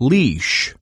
leash.